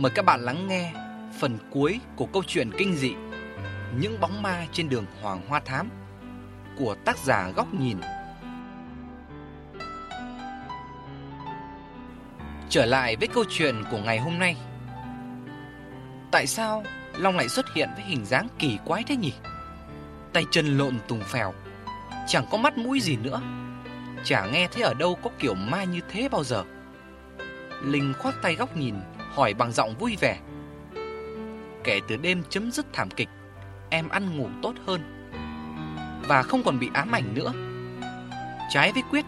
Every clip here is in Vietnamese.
Mời các bạn lắng nghe phần cuối của câu chuyện kinh dị Những bóng ma trên đường Hoàng Hoa Thám của tác giả Góc Nhìn. Trở lại với câu chuyện của ngày hôm nay. Tại sao Long lại xuất hiện với hình dáng kỳ quái thế nhỉ? Tay chân lộn tùng phèo, chẳng có mắt mũi gì nữa. Chả nghe thấy ở đâu có kiểu ma như thế bao giờ. Linh khoác tay góc nhìn, hỏi bằng giọng vui vẻ. Kể từ đêm chấm dứt thảm kịch, em ăn ngủ tốt hơn và không còn bị ám ảnh nữa. Trái với Quyết,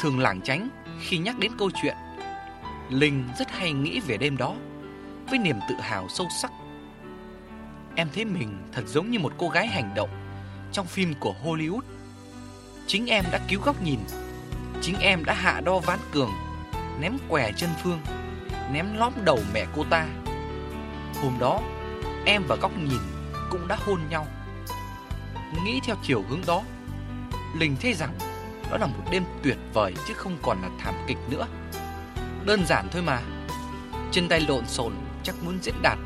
thường lảng tránh khi nhắc đến câu chuyện. Linh rất hay nghĩ về đêm đó với niềm tự hào sâu sắc. Em thấy mình thật giống như một cô gái hành động trong phim của Hollywood. Chính em đã cứu góc nhìn, chính em đã hạ đo ván cường, ném què chân Phương, ném lóm đầu mẹ cô ta. Hôm đó, em và góc nhìn cũng đã hôn nhau. Nghĩ theo chiều hướng đó, Linh thấy rằng đó là một đêm tuyệt vời chứ không còn là thảm kịch nữa. Đơn giản thôi mà. Chân tay lộn xộn chắc muốn diễn đạt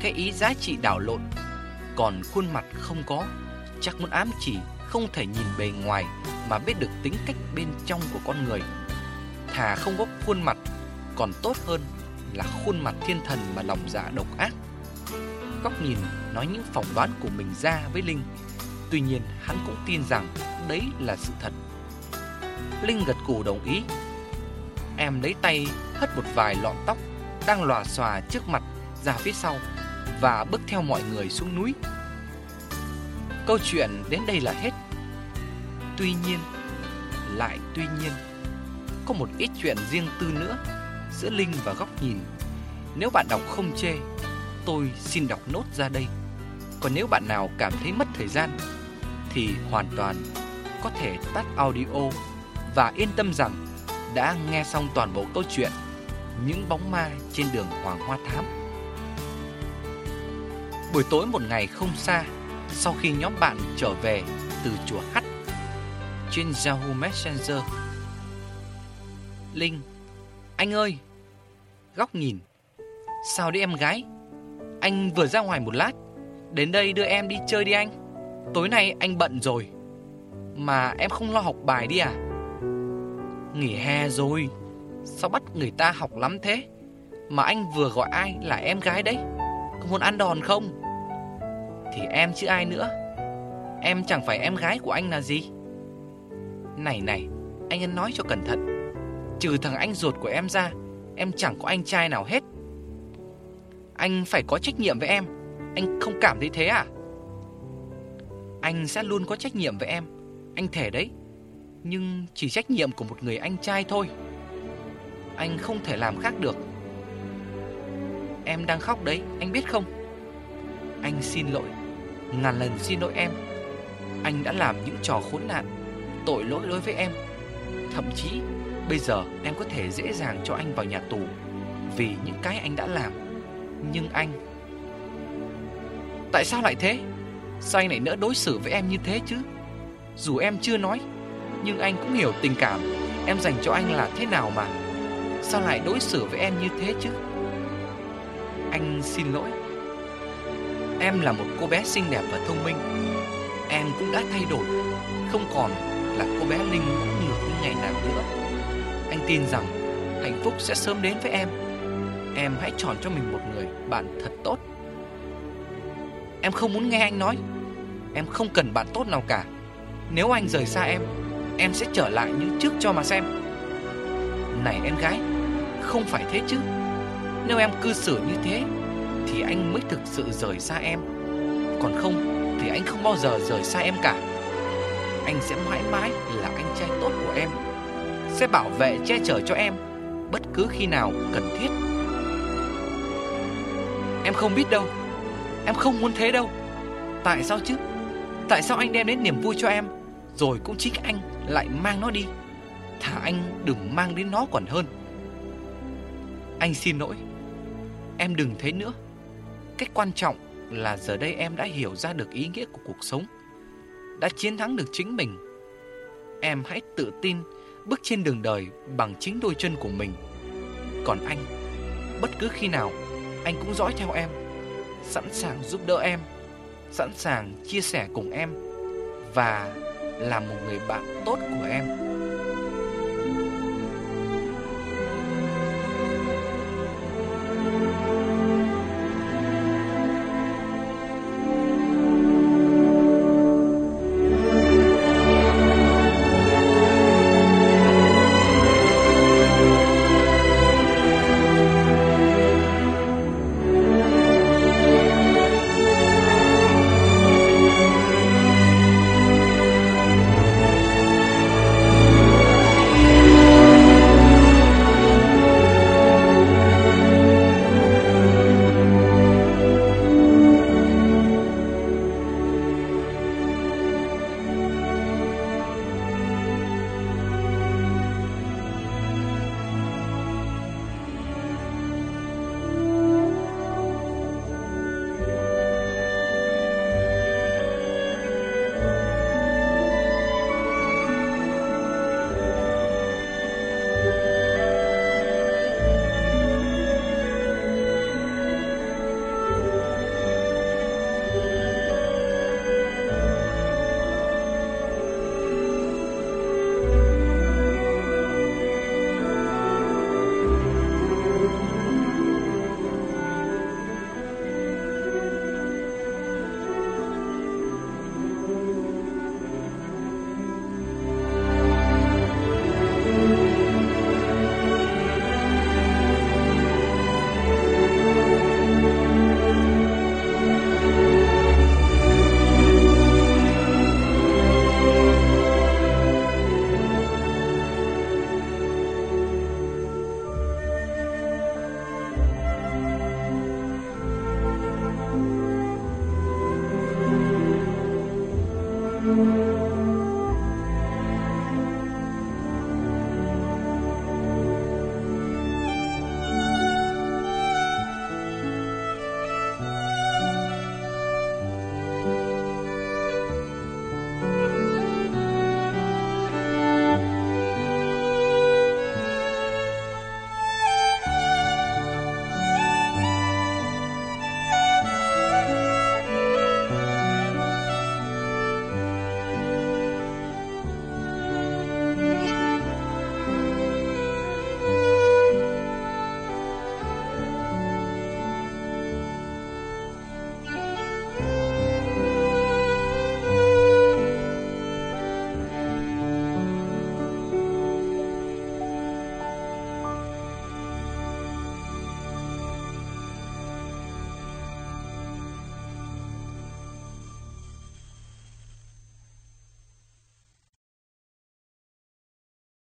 cái ý giá trị đảo lộn, còn khuôn mặt không có, chắc muốn ám chỉ không thể nhìn bề ngoài mà biết được tính cách bên trong của con người. Thà không có khuôn mặt còn tốt hơn là khuôn mặt thiên thần mà lòng dạ độc ác. Góc nhìn nói những phỏng đoán của mình ra với Linh, tuy nhiên hắn cũng tin rằng đấy là sự thật. Linh gật cù đồng ý. Em lấy tay hất một vài lọn tóc đang lòa xòa trước mặt ra phía sau và bước theo mọi người xuống núi. Câu chuyện đến đây là hết. Tuy nhiên, lại tuy nhiên, có một ít chuyện riêng tư nữa giữa Linh và góc nhìn. Nếu bạn đọc không chê, tôi xin đọc nốt ra đây. Còn nếu bạn nào cảm thấy mất thời gian thì hoàn toàn có thể tắt audio và yên tâm rằng đã nghe xong toàn bộ câu chuyện Những bóng ma trên đường Hoàng Hoa Thám. Buổi tối một ngày không xa, sau khi nhóm bạn trở về từ chùa Hắt trên Yahoo Messenger. Linh, anh ơi, góc nhìn, sao đấy em gái? Anh vừa ra ngoài một lát, đến đây đưa em đi chơi đi anh. Tối nay anh bận rồi, mà em không lo học bài đi à? Nghỉ hè rồi, sao bắt người ta học lắm thế? Mà anh vừa gọi ai là em gái đấy? Có muốn ăn đòn không? Thì em chứ ai nữa Em chẳng phải em gái của anh là gì Này này Anh nói cho cẩn thận Trừ thằng anh ruột của em ra, Em chẳng có anh trai nào hết. Anh phải có trách nhiệm với em. Anh không cảm thấy thế à? Anh sẽ luôn có trách nhiệm với em. Anh thể đấy. Nhưng chỉ trách nhiệm của một người anh trai thôi. Anh không thể làm khác được. Em đang khóc đấy, Anh biết không? Anh xin lỗi. Ngàn lần xin lỗi em. Anh đã làm những trò khốn nạn, Tội lỗi đối với em. Thậm chí bây giờ em có thể dễ dàng cho anh vào nhà tù, Vì những cái anh đã làm. Nhưng anh Tại sao lại thế? Sao anh lại nỡ đối xử với em như thế chứ? Dù em chưa nói, Nhưng anh cũng hiểu tình cảm Em dành cho anh là thế nào mà. Sao lại đối xử với em như thế chứ? Anh xin lỗi. Em là một cô bé xinh đẹp và thông minh. Em cũng đã thay đổi, Không còn là cô bé Linh ngủ ngược như ngày nào nữa. Anh tin rằng hạnh phúc sẽ sớm đến với em. Em hãy chọn cho mình một người bạn thật tốt. Em không muốn nghe anh nói. Em không cần bạn tốt nào cả. Nếu anh rời xa em Em sẽ trở lại như trước cho mà xem. Này em gái, Không phải thế chứ. Nếu em cư xử như thế, thì anh mới thực sự rời xa em. Còn không, thì anh không bao giờ rời xa em cả. Anh sẽ mãi mãi là anh trai tốt của em. Sẽ bảo vệ che chở cho em, Bất cứ khi nào cần thiết. Em không biết đâu, Em không muốn thế đâu. Tại sao chứ? Tại sao anh đem đến niềm vui cho em, Rồi cũng chính anh lại mang nó đi? Thả anh đừng mang đến nó còn hơn. Anh xin lỗi, Em đừng thế nữa. Cách quan trọng là giờ đây em đã hiểu ra được ý nghĩa của cuộc sống, Đã chiến thắng được chính mình. Em hãy tự tin bước trên đường đời bằng chính đôi chân của mình Còn anh, bất cứ khi nào anh cũng dõi theo em, sẵn sàng giúp đỡ em, sẵn sàng chia sẻ cùng em và là một người bạn tốt của em.